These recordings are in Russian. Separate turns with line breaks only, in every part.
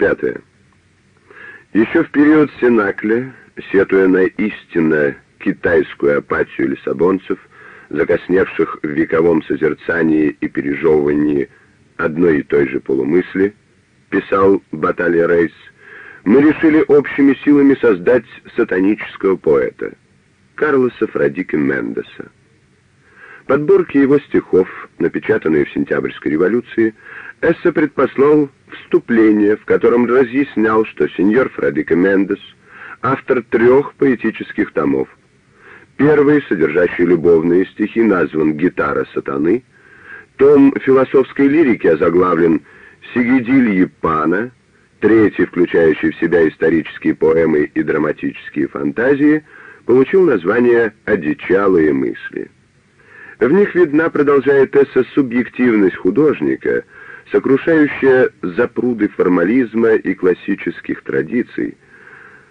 Пятое. Еще в период Сенакля, сетуя на истинно китайскую апатию лиссабонцев, закосневших в вековом созерцании и пережевывании одной и той же полумысли, писал Баталия Рейс, мы решили общими силами создать сатанического поэта, Карлоса Фрадики Мендеса. Подборки его стихов, напечатанные в сентябрьской революции, Эссе предпослал вступление, в котором разъяснял, что сеньор Фрадико Мендес — автор трех поэтических томов. Первый, содержащий любовные стихи, назван «Гитара сатаны», том философской лирики озаглавлен «Сигидильи пана», третий, включающий в себя исторические поэмы и драматические фантазии, получил название «Одичалые мысли». В них видна, продолжает Эсса, субъективность художника, сокрушающая запруды формализма и классических традиций,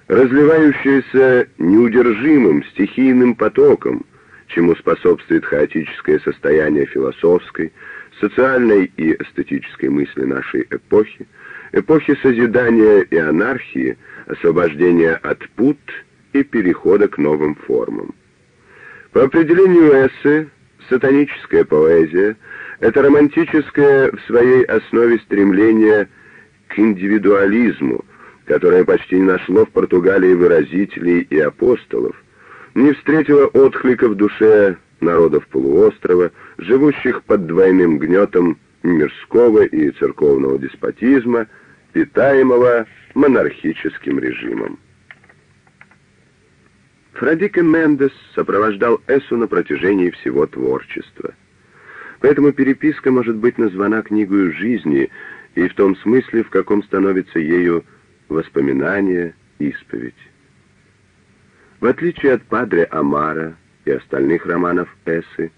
разливающаяся неудержимым стихийным потоком, чему способствует хаотическое состояние философской, социальной и эстетической мысли нашей эпохи, эпохи созидания и анархии, освобождения от пут и перехода к новым формам. По определению Эссе, Сатаническая поэзия — это романтическое в своей основе стремление к индивидуализму, которое почти не нашло в Португалии выразителей и апостолов, не встретило отклика в душе народов полуострова, живущих под двойным гнетом мирского и церковного деспотизма, питаемого монархическим режимом. Фрадике Мендес сопровождал Эссу на протяжении всего творчества. Поэтому переписка может быть названа книгой жизни и в том смысле, в каком становится ею воспоминание, исповедь. В отличие от Падре Амара и остальных романов Эссы,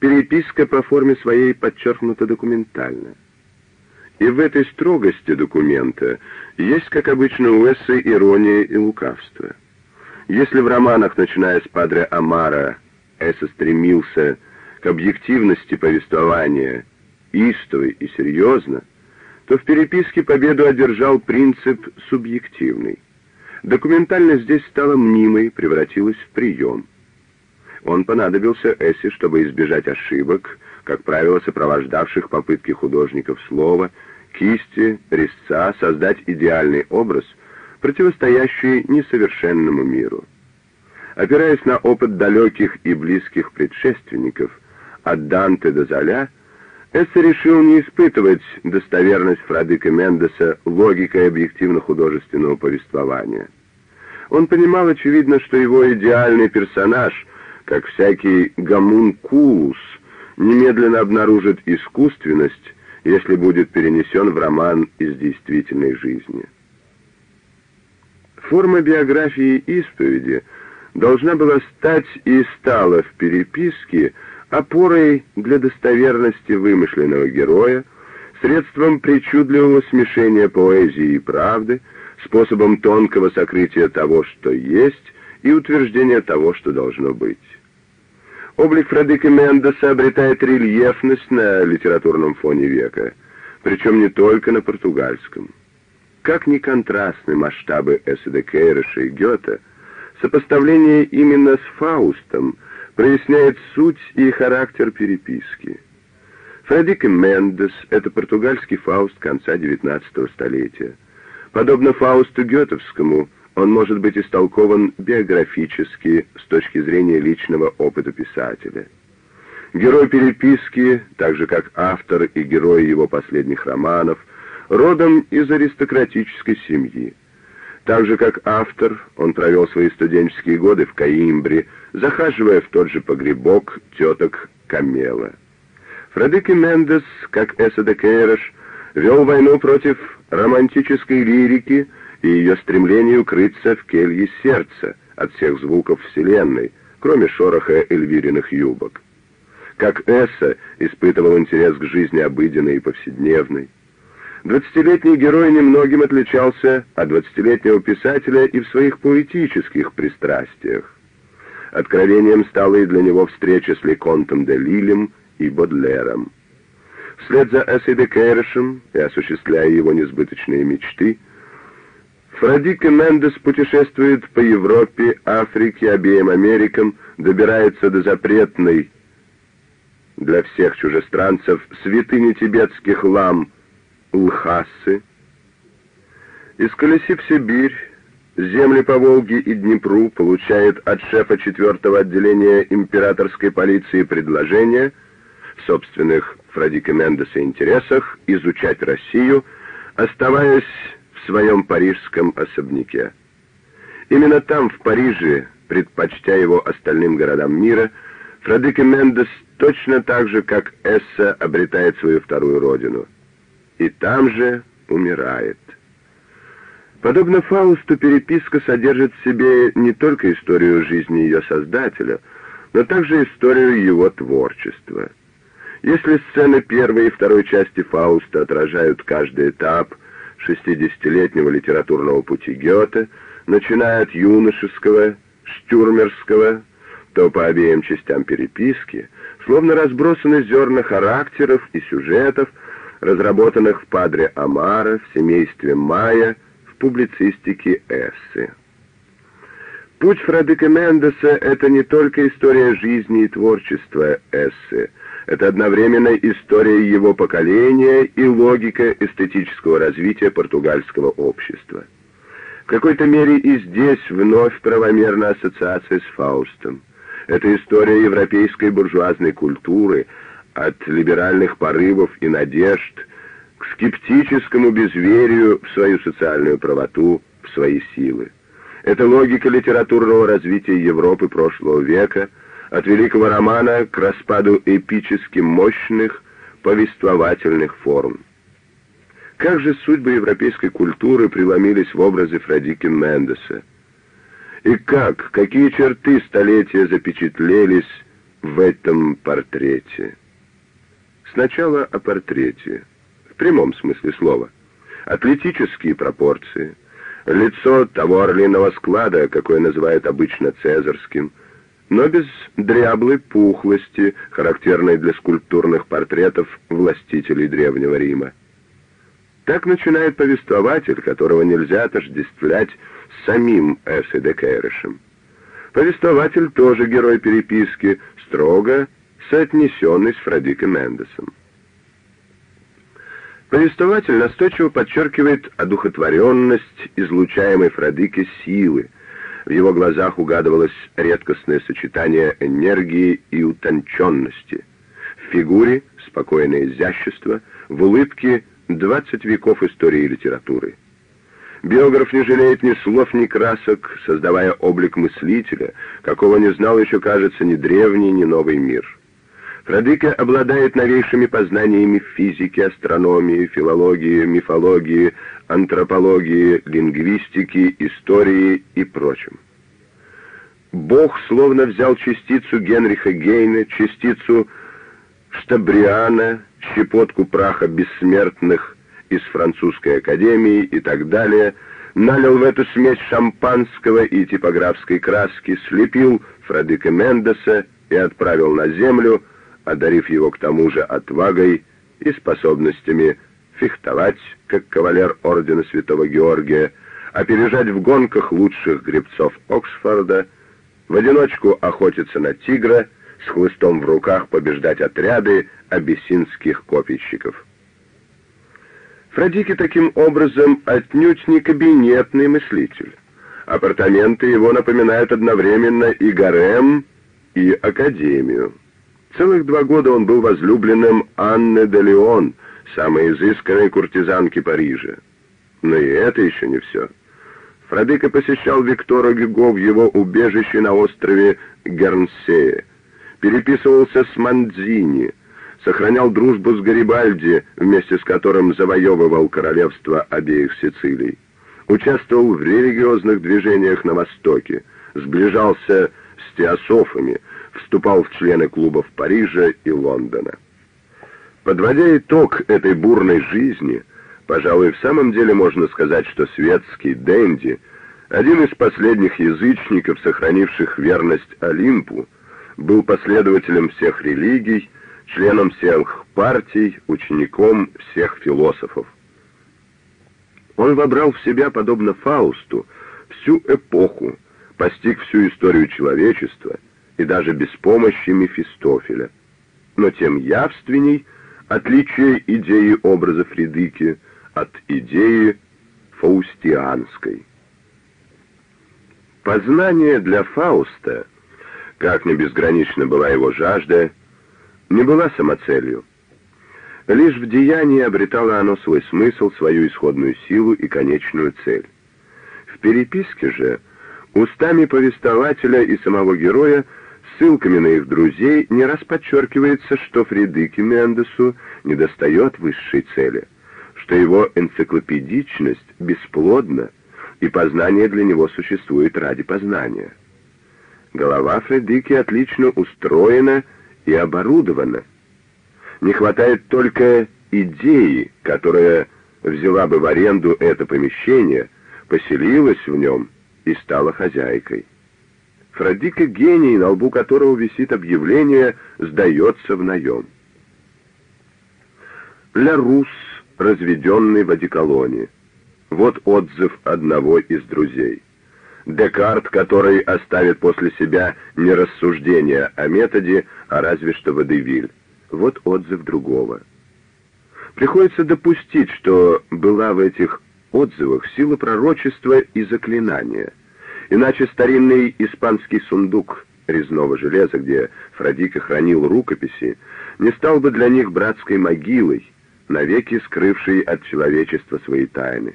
переписка по форме своей подчеркнута документально. И в этой строгости документа есть, как обычно у Эссы, ирония и лукавство. Если в романах, начиная с Падре Амара, Эсса стремился к объективности повествования истово и серьезно, то в переписке победу одержал принцип субъективный. Документальность здесь стала мнимой, превратилась в прием. Он понадобился Эссе, чтобы избежать ошибок, как правило, сопровождавших попытки художников слова, кисти, резца создать идеальный образ — противостоящие несовершенному миру. Опираясь на опыт далеких и близких предшественников, от Данте до Золя, Эссе решил не испытывать достоверность Фрадыка Мендеса логикой объективно-художественного повествования. Он понимал, очевидно, что его идеальный персонаж, как всякий гомункулус, немедленно обнаружит искусственность, если будет перенесен в роман из действительной жизни. Форма биографии исповеди должна была стать и стала в переписке опорой для достоверности вымышленного героя, средством причудливого смешения поэзии и правды, способом тонкого сокрытия того, что есть, и утверждения того, что должно быть. Облик Фредека Мендеса обретает рельефность на литературном фоне века, причем не только на португальском. Как ни контрастны масштабы Эсседе Кейроша и Гёте, сопоставление именно с Фаустом проясняет суть и характер переписки. Фредрико Мендес — это португальский Фауст конца XIX столетия. Подобно Фаусту Гетовскому, он может быть истолкован биографически с точки зрения личного опыта писателя. Герой переписки, так же как автор и герой его последних романов — родом из аристократической семьи. Так же, как автор, он провел свои студенческие годы в Каимбре, захаживая в тот же погребок теток Камела. Фредеки Мендес, как Эсса де Кейрош, вел войну против романтической лирики и ее стремления укрыться в келье сердца от всех звуков вселенной, кроме шороха эльвириных юбок. Как Эсса испытывал интерес к жизни обыденной и повседневной, Двадцатилетний герой немногим отличался от двадцатилетнего писателя и в своих поэтических пристрастиях. Откровением стала и для него встреча с Леконтом де Лилем и Бодлером. Вслед за Эссейде Кейрышем и осуществляя его несбыточные мечты, Фрадике Мендес путешествует по Европе, Африке, обеим Америкам, добирается до запретной для всех чужестранцев святыни тибетских лам Лхасы, исколесив Сибирь, земли по Волге и Днепру, получает от шефа четвертого отделения императорской полиции предложение в собственных Фрадике Мендеса интересах изучать Россию, оставаясь в своем парижском особняке. Именно там, в Париже, предпочтя его остальным городам мира, Фрадике Мендес точно так же, как Эсса, обретает свою вторую родину. И там же умирает. Подобно Фаусту, переписка содержит в себе не только историю жизни ее создателя, но также историю его творчества. Если сцены первой и второй части Фауста отражают каждый этап 60-летнего литературного пути Гёте, начиная от юношеского, штюрмерского, то по обеим частям переписки, словно разбросаны зерна характеров и сюжетов, разработанных в Падре Амара, в семействе Майя, публицистики эссе. Путь Фредека Мендеса — это не только история жизни и творчества эссе, это одновременно история его поколения и логика эстетического развития португальского общества. В какой-то мере и здесь вновь правомерна ассоциация с Фаустом. Это история европейской буржуазной культуры, от либеральных порывов и надежд к скептическому безверию в свою социальную правоту, в свои силы. Это логика литературного развития Европы прошлого века, от великого романа к распаду эпически мощных повествовательных форм. Как же судьбы европейской культуры преломились в образе Фрадики Мендеса? И как, какие черты столетия запечатлелись в этом портрете? Сначала о портрете в прямом смысле слова. Атлетические пропорции, лицо того орлиного склада, какое называют обычно цезарским, но без дряблой пухлости, характерной для скульптурных портретов властителей Древнего Рима. Так начинает повествователь, которого нельзя отождествлять с самим Эссе де Кейрышем. Повествователь тоже герой переписки, строго соотнесенный с Фрадико Мендесом. Повествователь настойчиво подчеркивает одухотворенность излучаемой Фрадыке силы. В его глазах угадывалось редкостное сочетание энергии и утонченности. В фигуре спокойное изящество, в улыбке 20 веков истории и литературы. Биограф не жалеет ни слов, ни красок, создавая облик мыслителя, какого не знал еще, кажется, ни древний, ни новый мир. Фрадыка обладает новейшими познаниями физики, астрономии, филологии, мифологии, антропологии, лингвистики, истории и прочем. Бог словно взял частицу Генриха Гейна, частицу Штабриана, щепотку праха бессмертных из французской академии и так далее, налил в эту смесь шампанского и типографской краски, слепил Фрадыка Мендеса и отправил на землю, одарив его к тому же отвагой и способностями фехтовать, как кавалер ордена Святого Георгия, опережать в гонках лучших гребцов Оксфорда, в одиночку охотиться на тигра, с хлыстом в руках побеждать отряды абиссинских копийщиков. Фрадики таким образом отнюдь не кабинетный мыслитель. Апартаменты его напоминают одновременно и гарем, и академию. Целых два года он был возлюбленным Анны де Леон, самой изысканной куртизанки Парижа. Но и это еще не все. Фрадыка посещал Виктора Гюго в его убежище на острове Гернсее, переписывался с Мандзини, сохранял дружбу с Гарибальди, вместе с которым завоевывал королевство обеих Сицилий, участвовал в религиозных движениях на Востоке, сближался с теософами, вступал в члены клубов Парижа и Лондона. Подводя итог этой бурной жизни, пожалуй, в самом деле можно сказать, что светский Дэнди, один из последних язычников, сохранивших верность Олимпу, был последователем всех религий, членом всех партий, учеником всех философов. Он вобрал в себя, подобно Фаусту, всю эпоху, постиг всю историю человечества и даже без помощи Мефистофеля. Но тем явственней отличие идеи образа Фридыки от идеи фаустианской. Познание для Фауста, как не безгранична была его жажда, не была самоцелью. Лишь в деянии обретало оно свой смысл, свою исходную силу и конечную цель. В переписке же, устами повествователя и самого героя, ссылками на их друзей, не раз подчеркивается, что Фридыке Мендесу недостает высшей цели, что его энциклопедичность бесплодна, и познание для него существует ради познания. Голова Фредики отлично устроена и оборудована, не хватает только идеи, которая взяла бы в аренду это помещение, поселилась в нем и стала хозяйкой. Фрадика гений, на лбу которого висит объявление «Сдается в наем». Ля Рус, разведенный в одеколоне. Вот отзыв одного из друзей. Декарт, который оставит после себя не рассуждение о методе, а разве что водевиль. Вот отзыв другого. Приходится допустить, что была в этих отзывах сила пророчества и заклинания. Иначе старинный испанский сундук резного железа, где Фрадика хранил рукописи, не стал бы для них братской могилой, навеки скрывшей от человечества свои тайны.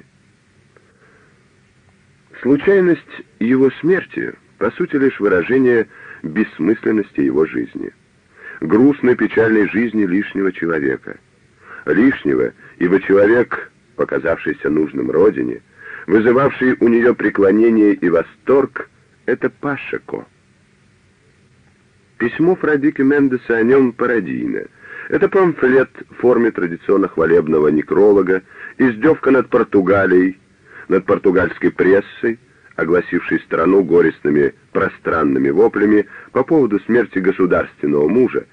Случайность его смерти, по сути, лишь выражение бессмысленности его жизни — грустной печальной жизни лишнего человека. Лишнего, ибо человек, показавшийся нужным родине, вызывавший у нее преклонение и восторг, это Пашеко. Письмо Фрадики Мендеса о нем пародийно. Это памфлет в форме традиционно хвалебного некролога, издевка над Португалией, над португальской прессой, огласивший страну горестными пространными воплями по поводу смерти государственного мужа,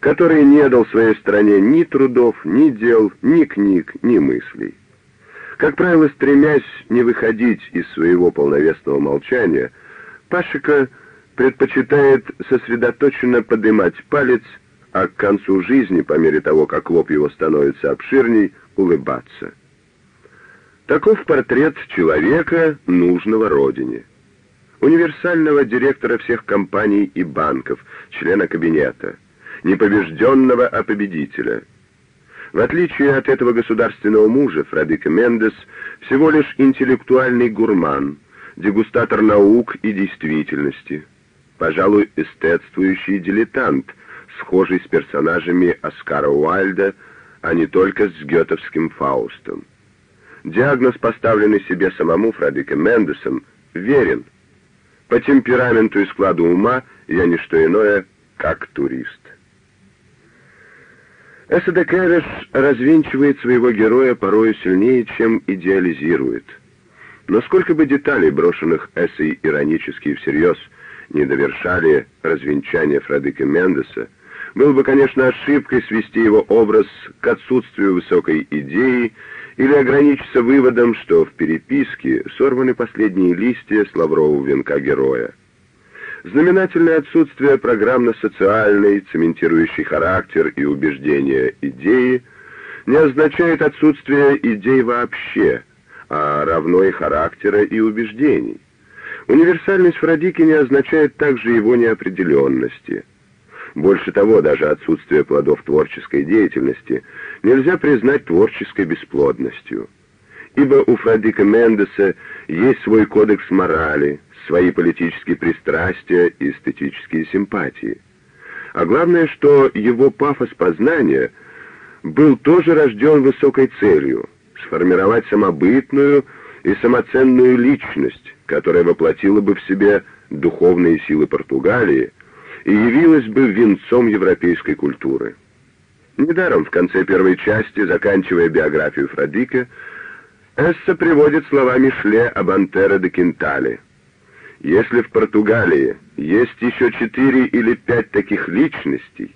который не дал своей стране ни трудов, ни дел, ни книг, ни мыслей. Как правило, стремясь не выходить из своего полновесного молчания, Пашика предпочитает сосредоточенно поднимать палец, а к концу жизни, по мере того, как лоб его становится обширней, улыбаться. Таков портрет человека, нужного родине. Универсального директора всех компаний и банков, члена кабинета, непобежденного, а победителя. В отличие от этого государственного мужа, Фредика Мендес всего лишь интеллектуальный гурман, дегустатор наук и действительности, пожалуй, эстетствующий дилетант, схожий с персонажами Оскара Уальда, а не только с гетовским Фаустом. Диагноз, поставленный себе самому Фредриком Мендесом, верен. По темпераменту и складу ума я не что иное, как турист. Эсседе Кэрриш развенчивает своего героя порою сильнее, чем идеализирует. Но сколько бы деталей, брошенных эссой иронически и всерьез, не довершали развенчание Фредрика Мендеса, было бы, конечно, ошибкой свести его образ к отсутствию высокой идеи или ограничиться выводом, что в переписке сорваны последние листья с лаврового венка героя. Знаменательное отсутствие программно-социальной, цементирующей характер и убеждения идеи не означает отсутствие идей вообще, а равно и характера и убеждений. Универсальность Фрадики не означает также его неопределенности – больше того, даже отсутствие плодов творческой деятельности нельзя признать творческой бесплодностью. Ибо у Фрадика Мендеса есть свой кодекс морали, свои политические пристрастия и эстетические симпатии. А главное, что его пафос познания был тоже рожден высокой целью — сформировать самобытную и самоценную личность, которая воплотила бы в себе духовные силы Португалии — и явилась бы венцом европейской культуры. Недаром в конце первой части, заканчивая биографию Фрадика, Эсса приводит слова Мишле об Антере де Кентале. «Если в Португалии есть еще четыре или пять таких личностей,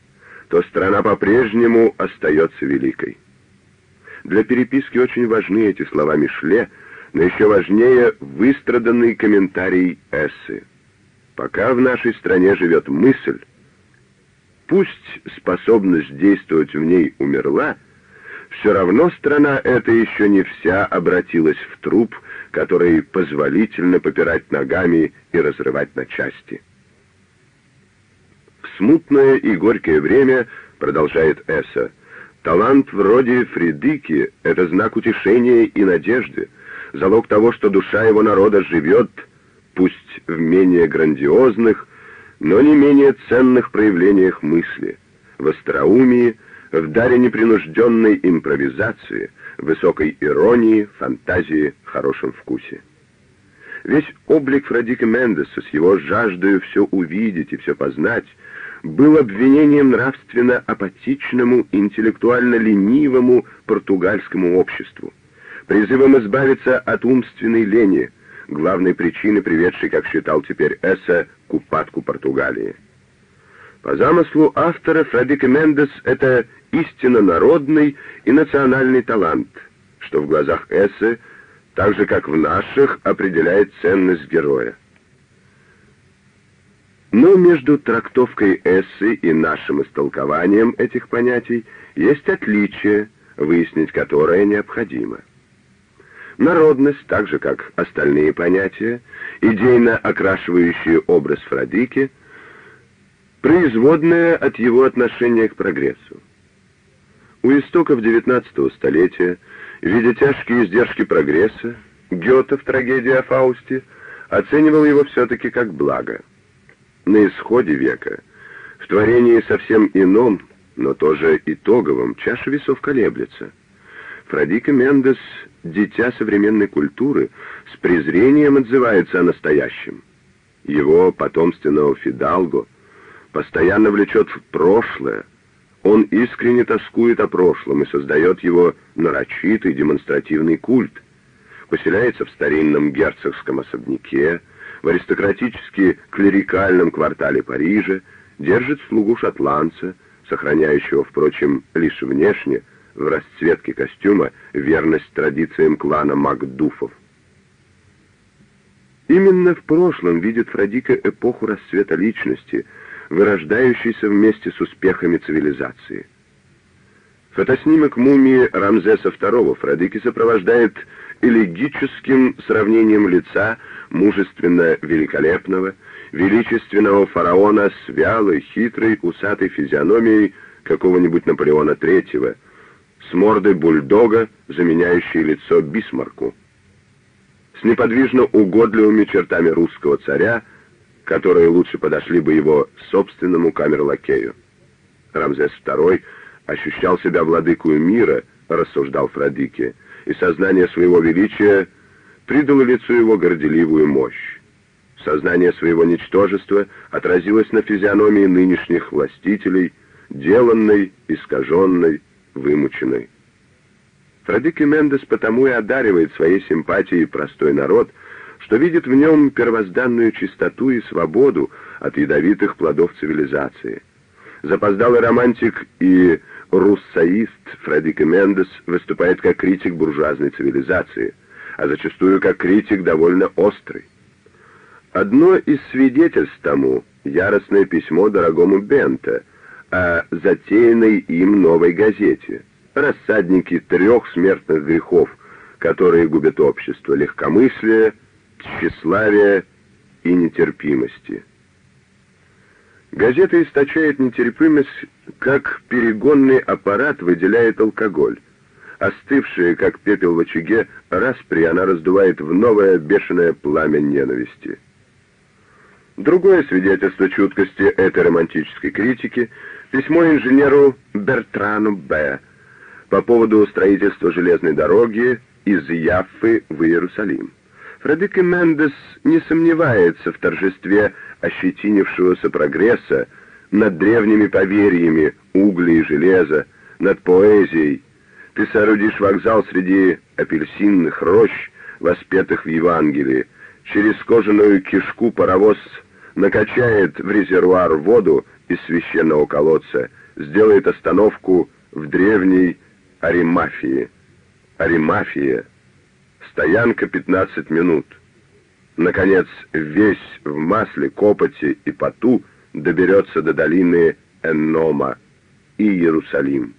то страна по-прежнему остается великой. Для переписки очень важны эти слова Мишле, но еще важнее выстраданный комментарий Эссы. Пока в нашей стране живет мысль, пусть способность действовать в ней умерла, все равно страна эта еще не вся обратилась в труп, который позволительно попирать ногами и разрывать на части. В смутное и горькое время, продолжает Эсса, талант вроде Фридыки — это знак утешения и надежды, залог того, что душа его народа живет, пусть в менее грандиозных, но не менее ценных проявлениях мысли, в остроумии, в даре непринужденной импровизации, высокой иронии, фантазии, хорошем вкусе. Весь облик Фрадика Мендеса с его жаждою все увидеть и все познать был обвинением нравственно апатичному, интеллектуально ленивому португальскому обществу, призывом избавиться от умственной лени, главной причины, приведшей, как считал теперь Эсса, к упадку Португалии. По замыслу автора Фредик Мендес — это истинно народный и национальный талант, что в глазах Эссе, так же как в наших, определяет ценность героя. Но между трактовкой Эссы и нашим истолкованием этих понятий есть отличие, выяснить которое необходимо. Народность, так же как остальные понятия, идейно окрашивающие образ Фрадики, производная от его отношения к прогрессу. У истоков XIX столетия, видя тяжкие издержки прогресса, Гёте в трагедии о Фаусте оценивал его все-таки как благо. На исходе века, в творении совсем ином, но тоже итоговом, чаша весов колеблется. Фрадика Мендес, дитя современной культуры, с презрением отзывается о настоящем. Его потомственного Фидалго постоянно влечет в прошлое, он искренне тоскует о прошлом и создает его нарочитый демонстративный культ. Поселяется в старинном герцогском особняке, в аристократически клерикальном квартале Парижа, держит слугу шотландца, сохраняющего, впрочем, лишь внешне, в расцветке костюма, верность традициям клана Макдуфов. Именно в прошлом видит Фрадика эпоху расцвета личности — вырождающийся вместе с успехами цивилизации. Фотоснимок мумии Рамзеса II Фрадыки сопровождает элегическим сравнением лица мужественно великолепного, величественного фараона с вялой, хитрой, усатой физиономией какого-нибудь Наполеона III, с мордой бульдога, заменяющей лицо Бисмарку, с неподвижно угодливыми чертами русского царя, которые лучше подошли бы его собственному камерлакею. Рамзес II ощущал себя владыкою мира, рассуждал Фрадике, и сознание своего величия придало лицу его горделивую мощь. Сознание своего ничтожества отразилось на физиономии нынешних властителей, деланной, искаженной, вымученной. Фрадики Мендес потому и одаривает своей симпатией простой народ — что видит в нем первозданную чистоту и свободу от ядовитых плодов цивилизации. Запоздалый романтик и руссоист Фредик Мендес выступает как критик буржуазной цивилизации, а зачастую как критик довольно острый. Одно из свидетельств тому — яростное письмо дорогому Бента о затеянной им новой газете «Рассадники трех смертных грехов», которые губят общество, легкомыслие, тщеславия и нетерпимости. Газета источает нетерпимость, как перегонный аппарат выделяет алкоголь. Остывшая, как пепел в очаге, распри она раздувает в новое бешеное пламя ненависти. Другое свидетельство чуткости этой романтической критики — письмо инженеру Бертрану Б. по поводу строительства железной дороги из Яффы в Иерусалим. Фредеке Мендес не сомневается в торжестве ощетинившегося прогресса над древними поверьями угля и железа, над поэзией. Ты соорудишь вокзал среди апельсинных рощ, воспетых в Евангелии. Через кожаную кишку паровоз накачает в резервуар воду из священного колодца, сделает остановку в древней Аримафии. Аримафия. Стоянка 15 минут. Наконец, весь в масле, копоти и поту доберется до долины Эннома и Иерусалим.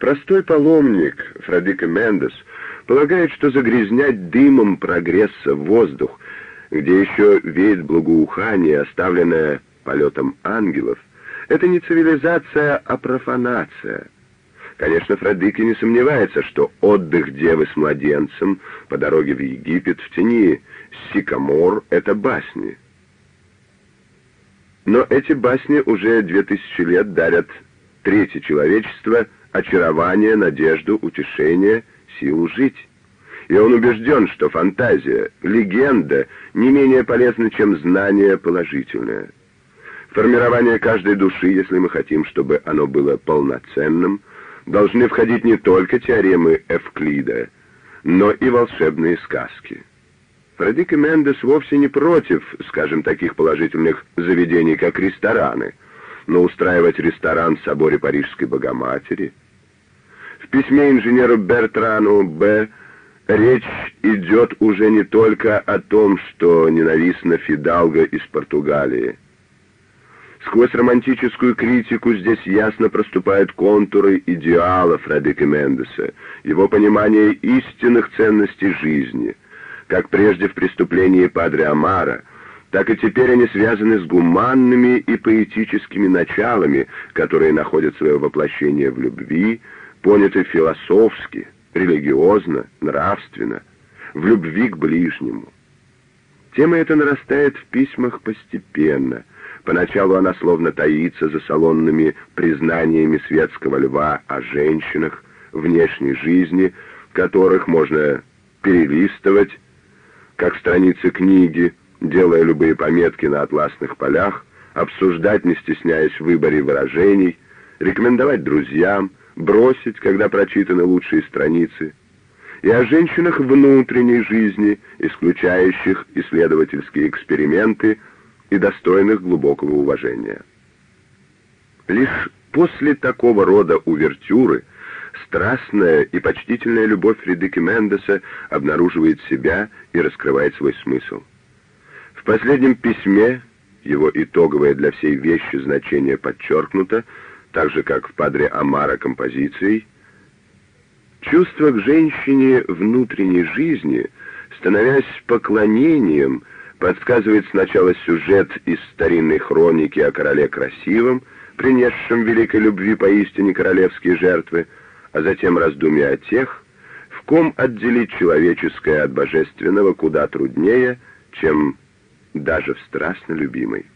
Простой паломник Фрадика Мендес полагает, что загрязнять дымом прогресса воздух, где еще веет благоухание, оставленное полетом ангелов, это не цивилизация, а профанация. Конечно, Фрадике не сомневается, что отдых девы с младенцем по дороге в Египет в тени сикомор — это басни. Но эти басни уже две тысячи лет дарят третье человечество очарование, надежду, утешение, силу жить. И он убежден, что фантазия, легенда не менее полезна, чем знание положительное. Формирование каждой души, если мы хотим, чтобы оно было полноценным, должны входить не только теоремы Эвклида, но и волшебные сказки. Фредик и Мендес вовсе не против, скажем, таких положительных заведений, как рестораны, но устраивать ресторан в соборе Парижской Богоматери. В письме инженеру Бертрану Б. речь идет уже не только о том, что ненавистна Фидалго из Португалии. Сквозь романтическую критику здесь ясно проступают контуры идеала Фредрика Мендеса, его понимание истинных ценностей жизни. Как прежде в преступлении Падре Амара, так и теперь они связаны с гуманными и поэтическими началами, которые находят свое воплощение в любви, поняты философски, религиозно, нравственно, в любви к ближнему. Тема эта нарастает в письмах постепенно — Поначалу она словно таится за салонными признаниями светского льва о женщинах, внешней жизни, которых можно перелистывать, как страницы книги, делая любые пометки на атласных полях, обсуждать, не стесняясь в выборе выражений, рекомендовать друзьям, бросить, когда прочитаны лучшие страницы, и о женщинах внутренней жизни, исключающих исследовательские эксперименты, и достойных глубокого уважения. Лишь после такого рода увертюры страстная и почтительная любовь Фридики Мендеса обнаруживает себя и раскрывает свой смысл. В последнем письме его итоговое для всей вещи значение подчеркнуто, так же, как в «Падре Амара» композицией, чувство к женщине внутренней жизни, становясь поклонением – подсказывает сначала сюжет из старинной хроники о короле красивом, принесшем великой любви поистине королевские жертвы, а затем раздумья о тех, в ком отделить человеческое от божественного куда труднее, чем даже в страстно любимой.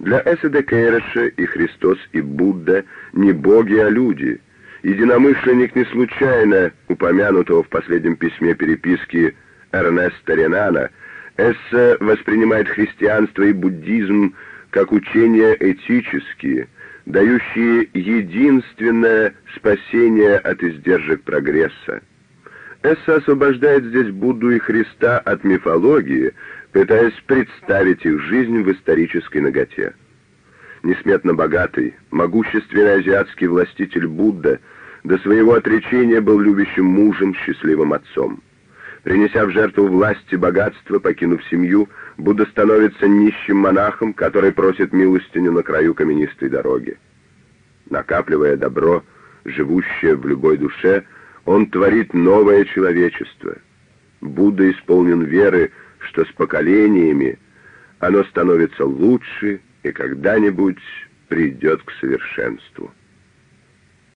Для Эседе Кейроша и Христос, и Будда не боги, а люди. Единомышленник не случайно упомянутого в последнем письме переписки Эрнеста Ренана – Эссе воспринимает христианство и буддизм как учения этические, дающие единственное спасение от издержек прогресса. Эссе освобождает здесь Будду и Христа от мифологии, пытаясь представить их жизнь в исторической наготе. Несметно богатый, могущественный азиатский властитель Будда до своего отречения был любящим мужем, счастливым отцом. Принеся в жертву власть и богатство, покинув семью, Будда становится нищим монахом, который просит милостиню на краю каменистой дороги. Накапливая добро, живущее в любой душе, он творит новое человечество. Будда исполнен веры, что с поколениями оно становится лучше и когда-нибудь придет к совершенству.